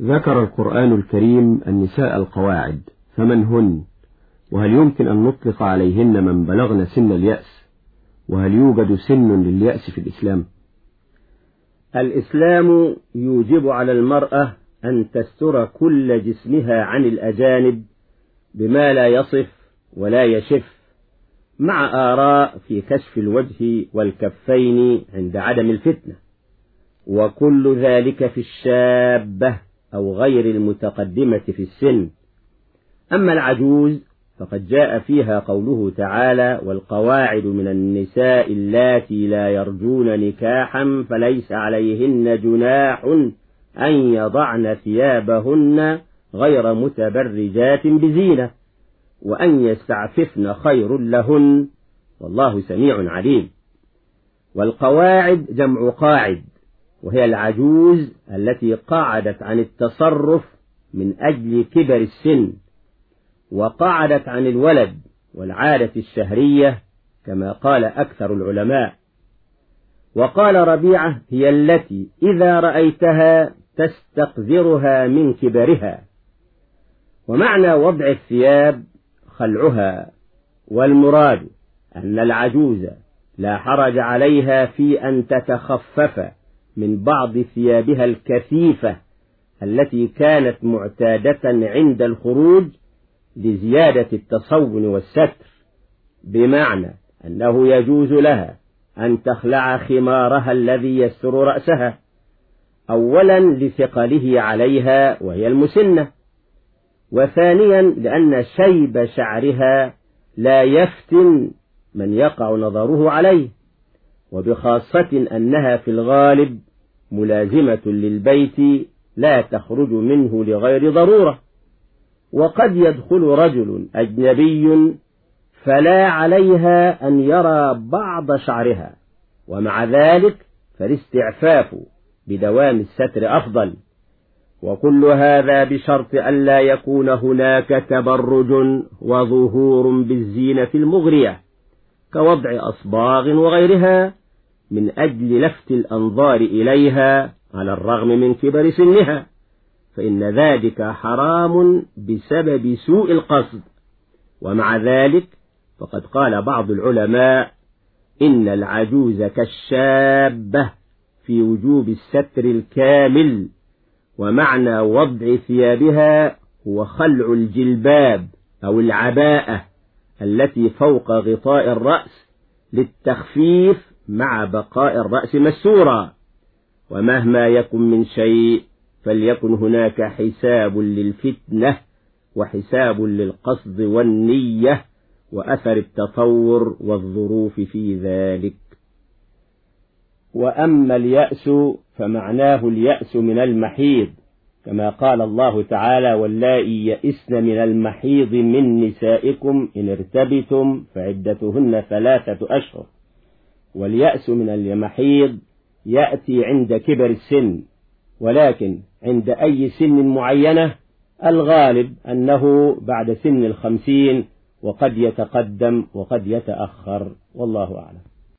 ذكر القرآن الكريم النساء القواعد فمن هن؟ وهل يمكن أن نطلق عليهن من بلغن سن اليأس؟ وهل يوجد سن لليأس في الإسلام؟ الإسلام يوجب على المرأة أن تستر كل جسمها عن الأجانب بما لا يصف ولا يشف مع آراء في كشف الوجه والكفين عند عدم الفتنة. وكل ذلك في الشابة. أو غير المتقدمة في السن. أما العجوز فقد جاء فيها قوله تعالى والقواعد من النساء اللاتي لا يرجون نكاحا فليس عليهن جناح أن يضعن ثيابهن غير متبرجات بزينة وأن يستعففن خير لهن. والله سميع عليم. والقواعد جمع قاعد. وهي العجوز التي قعدت عن التصرف من أجل كبر السن وقعدت عن الولد والعادة الشهرية كما قال أكثر العلماء. وقال ربيعة هي التي إذا رأيتها تستقذرها من كبرها. ومعنى وضع الثياب خلعها والمراد أن العجوز لا حرج عليها في أن تتخفف. من بعض ثيابها الكثيفة التي كانت معتادة عند الخروج لزيادة التصون والستر. بمعنى أنه يجوز لها أن تخلع خمارها الذي يستر رأسها أولا لثقله عليها وهي المسنة وثانيا لأن شيب شعرها لا يفتن من يقع نظره عليه وبخاصة أنها في الغالب ملازمة للبيت لا تخرج منه لغير ضرورة. وقد يدخل رجل أجنبي فلا عليها أن يرى بعض شعرها ومع ذلك فالاستعفاف بدوام الستر أفضل. وكل هذا بشرط ألا يكون هناك تبرج وظهور بالزينة المغرية كوضع أصباغ وغيرها من أجل لفت الأنظار إليها على الرغم من كبر سنها فإن ذلك حرام بسبب سوء القصد. ومع ذلك فقد قال بعض العلماء إن العجوز كالشابة في وجوب الستر الكامل ومعنى وضع ثيابها هو خلع الجلباب أو العباءة التي فوق غطاء الرأس للتخفيف مع بقاء الرأس مسورا ومهما يكن من شيء فليكن هناك حساب للفتنة وحساب للقصد والنية وأثر التطور والظروف في ذلك. وأما اليأس فمعناه اليأس من المحيض كما قال الله تعالى واللائي يئسن من المحيض من نسائكم إن ارتبتم فعدتهن ثلاثة أشهر واليأس من المحيض يأتي عند كبر السن ولكن عند أي سن معينة الغالب أنه بعد سن الخمسين وقد يتقدم وقد يتأخر والله أعلم.